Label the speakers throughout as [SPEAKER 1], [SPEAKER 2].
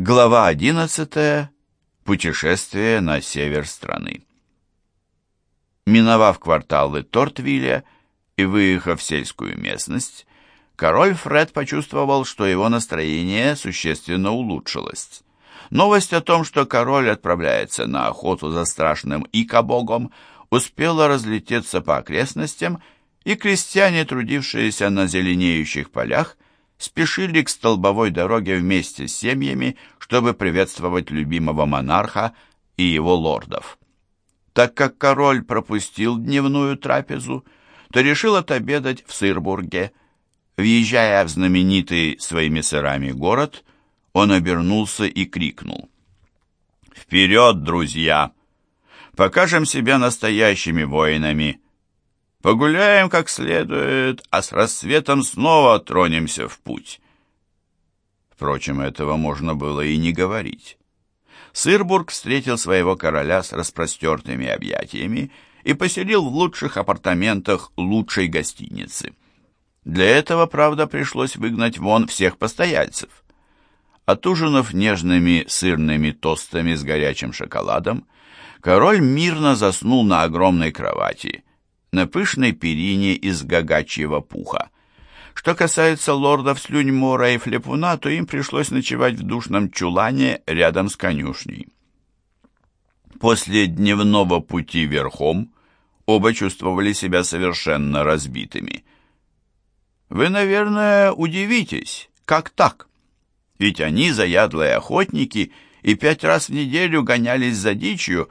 [SPEAKER 1] Глава 11. Путешествие на север страны. Миновав кварталы Тортвилля и выехав в сельскую местность, король Фред почувствовал, что его настроение существенно улучшилось. Новость о том, что король отправляется на охоту за страшным икобогом, успела разлететься по окрестностям, и крестьяне, трудившиеся на зеленеющих полях, спешили к столбовой дороге вместе с семьями, чтобы приветствовать любимого монарха и его лордов. Так как король пропустил дневную трапезу, то решил отобедать в Сырбурге. Въезжая в знаменитый своими сырами город, он обернулся и крикнул. «Вперед, друзья! Покажем себя настоящими воинами!» Погуляем как следует, а с рассветом снова тронемся в путь. Впрочем, этого можно было и не говорить. Сырбург встретил своего короля с распростертыми объятиями и поселил в лучших апартаментах лучшей гостиницы. Для этого, правда, пришлось выгнать вон всех постояльцев. Отужинав нежными сырными тостами с горячим шоколадом, король мирно заснул на огромной кровати – на пышной перине из гагачьего пуха. Что касается лордов Слюньмора и Флепуна, то им пришлось ночевать в душном чулане рядом с конюшней. После дневного пути верхом оба чувствовали себя совершенно разбитыми. Вы, наверное, удивитесь, как так? Ведь они заядлые охотники и пять раз в неделю гонялись за дичью,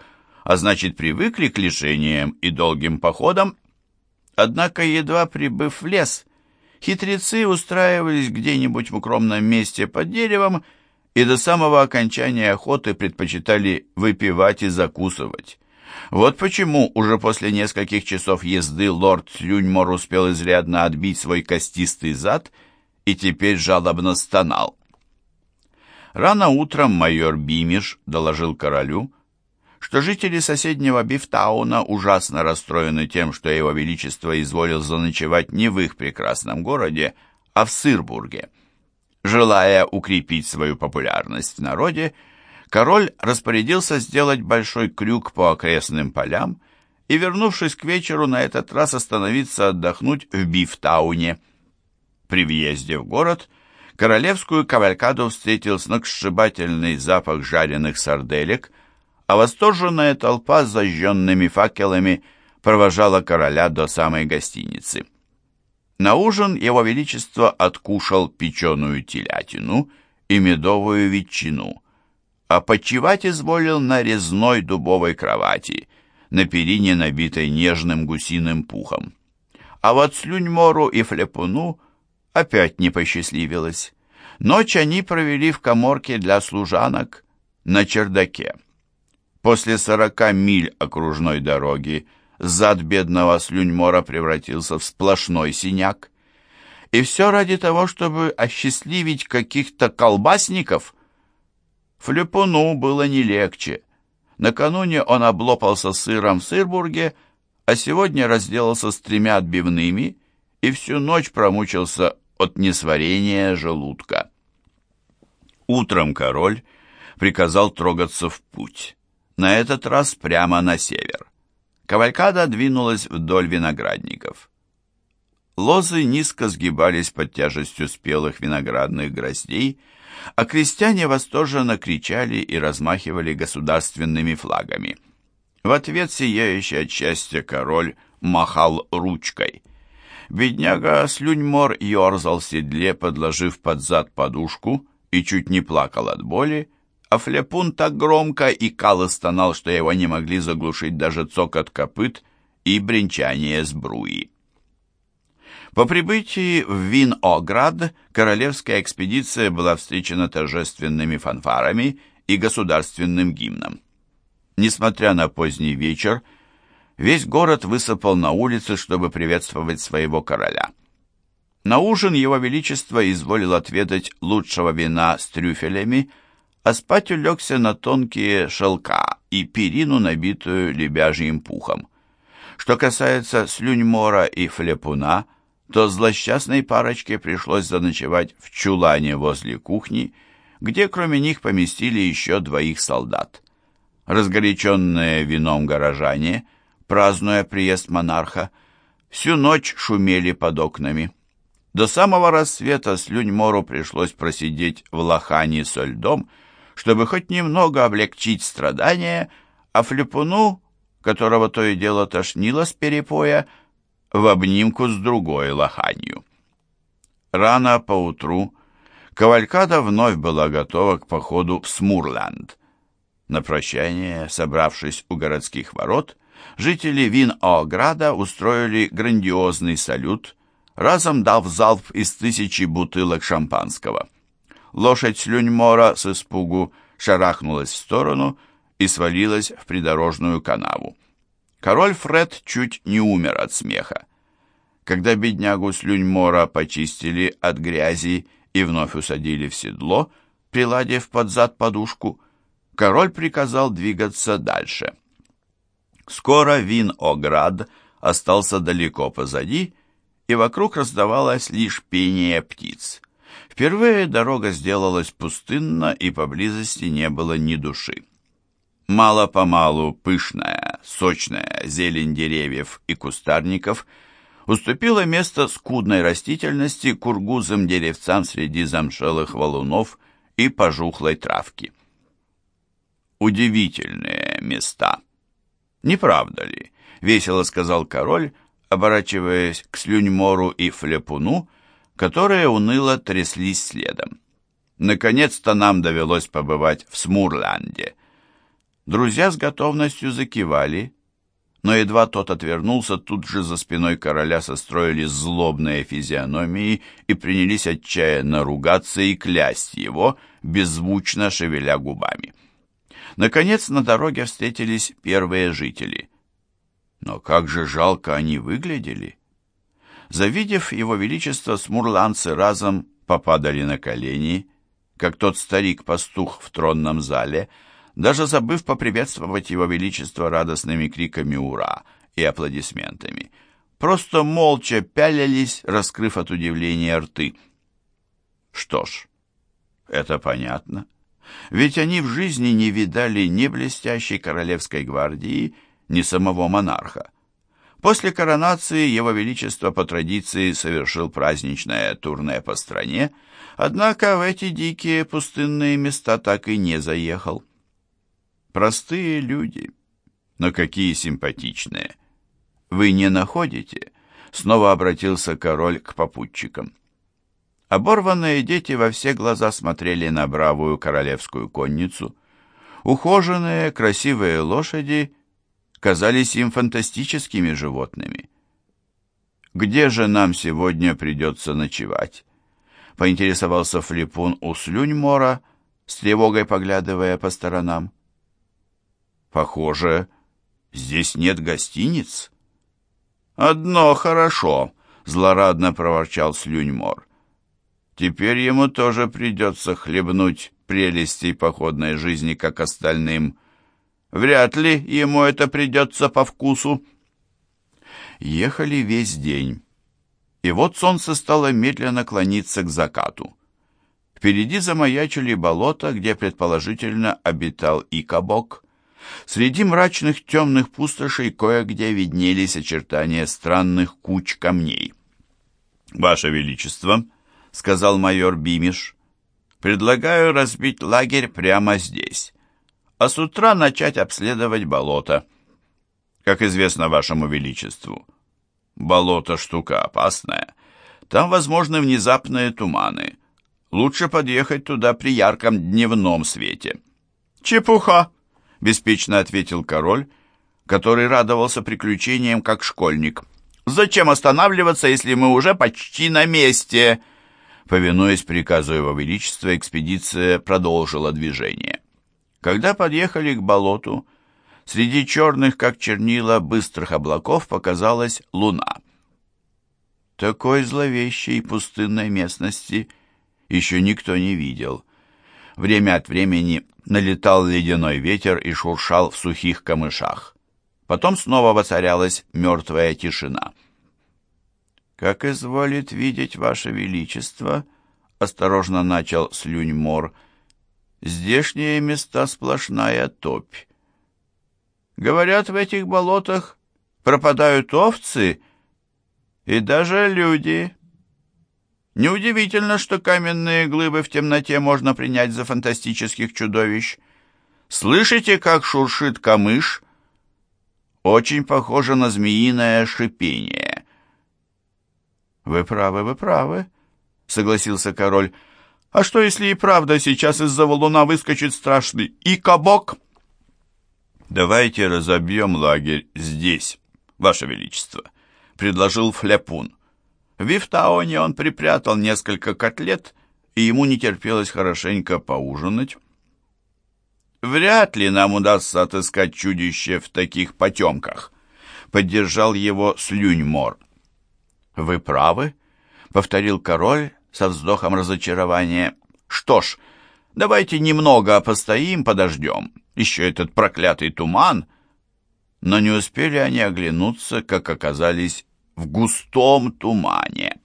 [SPEAKER 1] а значит привыкли к лишениям и долгим походам. Однако, едва прибыв в лес, хитрецы устраивались где-нибудь в укромном месте под деревом и до самого окончания охоты предпочитали выпивать и закусывать. Вот почему уже после нескольких часов езды лорд Слюньмор успел изрядно отбить свой костистый зад и теперь жалобно стонал. Рано утром майор Бимиш доложил королю, что жители соседнего Бифтауна ужасно расстроены тем, что его величество изволил заночевать не в их прекрасном городе, а в Сырбурге. Желая укрепить свою популярность в народе, король распорядился сделать большой крюк по окрестным полям и, вернувшись к вечеру, на этот раз остановиться отдохнуть в Бифтауне. При въезде в город королевскую кавалькаду встретил сногсшибательный запах жареных сарделек – а восторженная толпа с зажженными факелами провожала короля до самой гостиницы. На ужин его величество откушал печеную телятину и медовую ветчину, а почивать изволил на резной дубовой кровати, на перине, набитой нежным гусиным пухом. А вот Слюньмору и Флепуну опять не посчастливилось. Ночь они провели в коморке для служанок на чердаке. После сорока миль окружной дороги зад бедного слюньмора превратился в сплошной синяк. И все ради того, чтобы осчастливить каких-то колбасников. Флепуну было не легче. Накануне он облопался сыром в Сырбурге, а сегодня разделался с тремя отбивными и всю ночь промучился от несварения желудка. Утром король приказал трогаться в путь на этот раз прямо на север. Кавалькада двинулась вдоль виноградников. Лозы низко сгибались под тяжестью спелых виноградных гроздей, а крестьяне восторженно кричали и размахивали государственными флагами. В ответ сияющий от счастья король махал ручкой. Бедняга Слюньмор ерзал в седле, подложив под зад подушку, и чуть не плакал от боли, а Флепун так громко и стонал, что его не могли заглушить даже цокот копыт и бренчание сбруи. По прибытии в Вин-Оград королевская экспедиция была встречена торжественными фанфарами и государственным гимном. Несмотря на поздний вечер, весь город высыпал на улицы, чтобы приветствовать своего короля. На ужин его величество изволил отведать лучшего вина с трюфелями – а спать улегся на тонкие шелка и перину, набитую лебяжьим пухом. Что касается Слюньмора и Флепуна, то злосчастной парочке пришлось заночевать в чулане возле кухни, где кроме них поместили еще двоих солдат. Разгоряченные вином горожане, празднуя приезд монарха, всю ночь шумели под окнами. До самого рассвета Слюньмору пришлось просидеть в лохане со льдом, чтобы хоть немного облегчить страдания, а Флепуну, которого то и дело тошнило с перепоя, в обнимку с другой лоханью. Рано поутру Кавалькада вновь была готова к походу в Смурленд. На прощание, собравшись у городских ворот, жители Вин-Ограда устроили грандиозный салют, разом дав залп из тысячи бутылок шампанского. Лошадь Слюньмора с испугу шарахнулась в сторону и свалилась в придорожную канаву. Король Фред чуть не умер от смеха. Когда беднягу Слюньмора почистили от грязи и вновь усадили в седло, приладив под зад подушку, король приказал двигаться дальше. Скоро Вин-Оград остался далеко позади, и вокруг раздавалось лишь пение птиц. Впервые дорога сделалась пустынна, и поблизости не было ни души. Мало-помалу пышная, сочная зелень деревьев и кустарников уступила место скудной растительности кургузым деревцам среди замшелых валунов и пожухлой травки. «Удивительные места!» «Не правда ли?» — весело сказал король, оборачиваясь к Слюньмору и Флепуну, которые уныло тряслись следом. «Наконец-то нам довелось побывать в Смурланде». Друзья с готовностью закивали, но едва тот отвернулся, тут же за спиной короля состроились злобные физиономии и принялись отчаянно ругаться и клясть его, беззвучно шевеля губами. Наконец на дороге встретились первые жители. Но как же жалко они выглядели! Завидев его величество, смурланцы разом попадали на колени, как тот старик-пастух в тронном зале — даже забыв поприветствовать его величество радостными криками «Ура!» и аплодисментами. Просто молча пялились, раскрыв от удивления рты. Что ж, это понятно. Ведь они в жизни не видали ни блестящей королевской гвардии, ни самого монарха. После коронации Его Величество по традиции совершил праздничное турне по стране, однако в эти дикие пустынные места так и не заехал. Простые люди, но какие симпатичные. Вы не находите? Снова обратился король к попутчикам. Оборванные дети во все глаза смотрели на бравую королевскую конницу. Ухоженные, красивые лошади казались им фантастическими животными. «Где же нам сегодня придется ночевать?» — поинтересовался Флипун у Слюньмора, с тревогой поглядывая по сторонам. Похоже, здесь нет гостиниц. Одно хорошо, злорадно проворчал Слюньмор. Теперь ему тоже придется хлебнуть прелестей походной жизни, как остальным. Вряд ли ему это придется по вкусу. Ехали весь день. И вот солнце стало медленно клониться к закату. Впереди замаячили болота, где предположительно обитал Икабок. Среди мрачных темных пустошей кое-где виднелись очертания странных куч камней. «Ваше Величество», — сказал майор Бимиш, — «предлагаю разбить лагерь прямо здесь, а с утра начать обследовать болото. Как известно Вашему Величеству, болото штука опасная, там возможны внезапные туманы. Лучше подъехать туда при ярком дневном свете». «Чепуха!» — беспечно ответил король, который радовался приключениям как школьник. «Зачем останавливаться, если мы уже почти на месте?» Повинуясь приказу его величества, экспедиция продолжила движение. Когда подъехали к болоту, среди черных, как чернила, быстрых облаков показалась луна. Такой зловещей пустынной местности еще никто не видел. Время от времени налетал ледяной ветер и шуршал в сухих камышах. Потом снова воцарялась мертвая тишина. «Как изволит видеть Ваше Величество», — осторожно начал Слюньмор, Здешние места сплошная топь. Говорят, в этих болотах пропадают овцы и даже люди. Неудивительно, что каменные глыбы в темноте можно принять за фантастических чудовищ. Слышите, как шуршит камыш? Очень похоже на змеиное шипение. «Вы правы, вы правы», — согласился король. «А что, если и правда сейчас из-за валуна выскочит страшный икобок?» «Давайте разобьем лагерь здесь, Ваше Величество», — предложил Фляпун. В Вифтаоне он припрятал несколько котлет, и ему не терпелось хорошенько поужинать. «Вряд ли нам удастся отыскать чудище в таких потемках», — поддержал его Слюньмор. «Вы правы», — повторил король со вздохом разочарования. «Что ж, давайте немного постоим, подождем. Еще этот проклятый туман». Но не успели они оглянуться, как оказались в густом тумане.